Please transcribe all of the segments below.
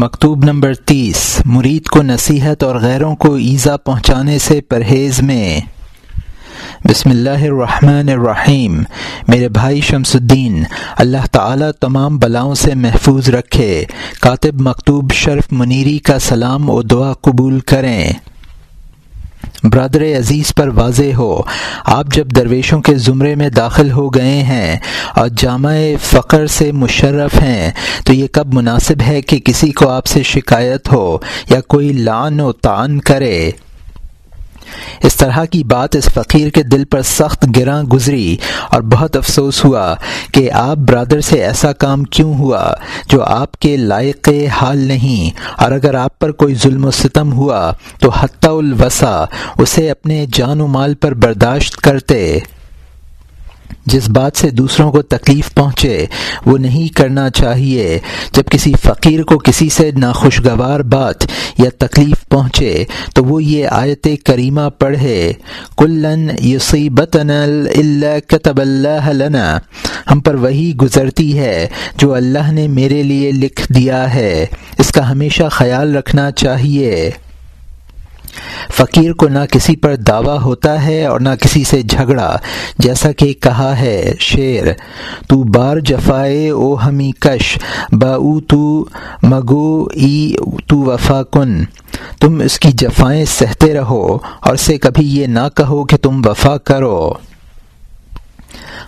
مکتوب نمبر تیس، مرید کو نصیحت اور غیروں کو ایزا پہنچانے سے پرہیز میں۔ بسم اللہ الرحمن الرحیم۔ میرے بھائی شمس الدین، اللہ تعالی تمام بلاؤں سے محفوظ رکھے۔ کاتب مکتوب شرف منیری کا سلام و دعا قبول کریں۔ برادر عزیز پر واضح ہو، آپ جب درویشوں کے زمرے میں داخل ہو گئے ہیں اور جامع فقر سے مشرف ہیں، تو یہ کب مناسب ہے کہ کسی کو آپ سے شکایت ہو یا کوئی لان و تعان کرے؟ اس طرح کی بات اس فقیر کے دل پر سخت گراں گزری اور بہت افسوس ہوا کہ آپ برادر سے ایسا کام کیوں ہوا جو آپ کے لائق حال نہیں اور اگر آپ پر کوئی ظلم و ستم ہوا تو حتی الوسا اسے اپنے جان و مال پر برداشت کرتے۔ جس بات سے دوسروں کو تکلیف پہنچے، وہ نہیں کرنا چاہیے۔ جب کسی فقیر کو کسی سے ناخوشگوار بات یا تکلیف پہنچے، تو وہ یہ آیت کریمہ پڑھے، کلن یصیبتن اللہ کتب اللہ لنا ہم پر وہی گزرتی ہے، جو اللہ نے میرے لیے لکھ دیا ہے۔ اس کا ہمیشہ خیال رکھنا چاہیے۔ فقیر کو نہ کسی پر دعویٰ ہوتا ہے اور نہ کسی سے جھگڑا، جیسا کہ کہا ہے شعر، تو بار جفائے او ہمی کش، با او تو مگو ای تو وفا کن۔ تم اس کی جفائیں سہتے رہو اور سے کبھی یہ نہ کہو کہ تم وفا کرو۔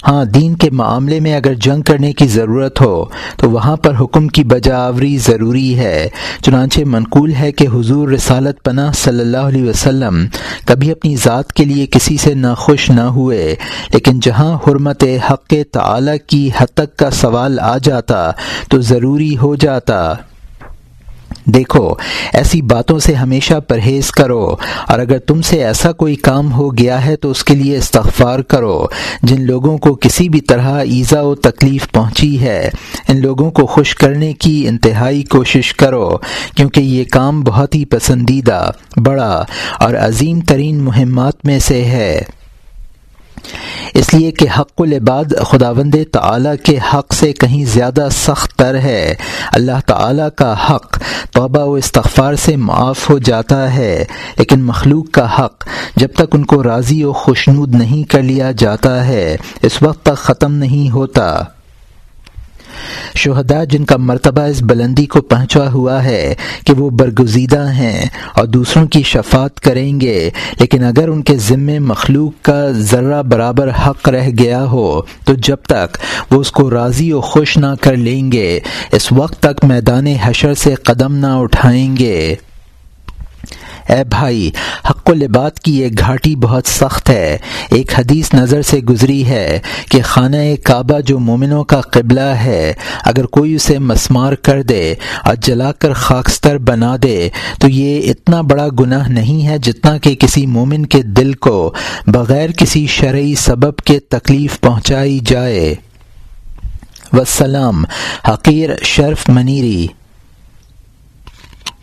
ہاں دین کے معاملے میں اگر جنگ کرنے کی ضرورت ہو، تو وہاں پر حکم کی بجاوری ضروری ہے۔ چنانچہ منقول ہے کہ حضور رسالت پناہ صلی اللہ علیہ وسلم کبھی اپنی ذات کے لیے کسی سے نہ خوش نہ ہوئے، لیکن جہاں حرمت حق تعالی کی حد تک کا سوال آ جاتا، تو ضروری ہو جاتا۔ دیکھو، ایسی باتوں سے ہمیشہ پرہیز کرو، اور اگر تم سے ایسا کوئی کام ہو گیا ہے تو اس کے لیے استغفار کرو۔ جن لوگوں کو کسی بھی طرح ایزا و تکلیف پہنچی ہے، ان لوگوں کو خوش کرنے کی انتہائی کوشش کرو، کیونکہ یہ کام بہت ہی پسندیدہ، بڑا اور عظیم ترین مہمات میں سے ہے۔ اس لیے کہ حق العباد خدا وند کے حق سے کہیں زیادہ سخت تر ہے۔ اللہ تعالیٰ کا حق توبہ و استغفار سے معاف ہو جاتا ہے، لیکن مخلوق کا حق جب تک ان کو راضی و خوشنود نہیں کر لیا جاتا ہے، اس وقت تک ختم نہیں ہوتا۔ شہداء جن کا مرتبہ اس بلندی کو پہنچا ہوا ہے کہ وہ برگزیدہ ہیں اور دوسروں کی شفات کریں گے، لیکن اگر ان کے ذمے مخلوق کا ذرہ برابر حق رہ گیا ہو، تو جب تک وہ اس کو راضی و خوش نہ کر لیں گے، اس وقت تک میدان حشر سے قدم نہ اٹھائیں گے۔ اے بھائی، حق و لبات کی یہ گھاٹی بہت سخت ہے۔ ایک حدیث نظر سے گزری ہے کہ خانہ کعبہ جو مومنوں کا قبلہ ہے، اگر کوئی اسے مسمار کر دے اور جلا کر خاکستر بنا دے، تو یہ اتنا بڑا گناہ نہیں ہے جتنا کہ کسی مومن کے دل کو بغیر کسی شرعی سبب کے تکلیف پہنچائی جائے۔ وسلام حقیر شرف منیری۔